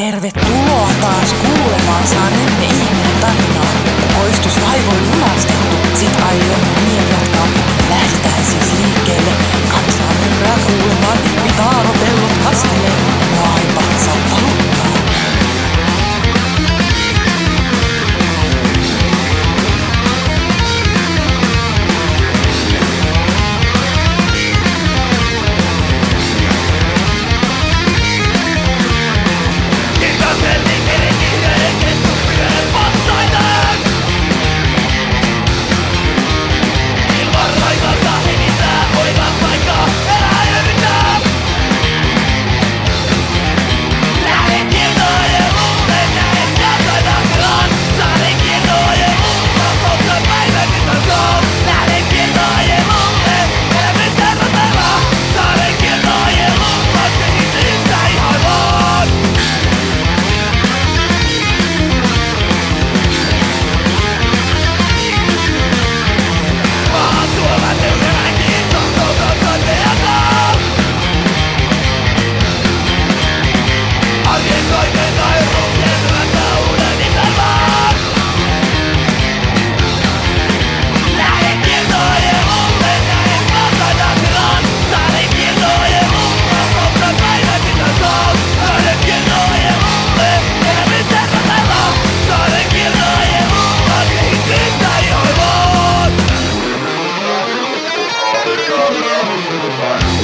Tervetuloa taas kuulemaan saaremme goodbye.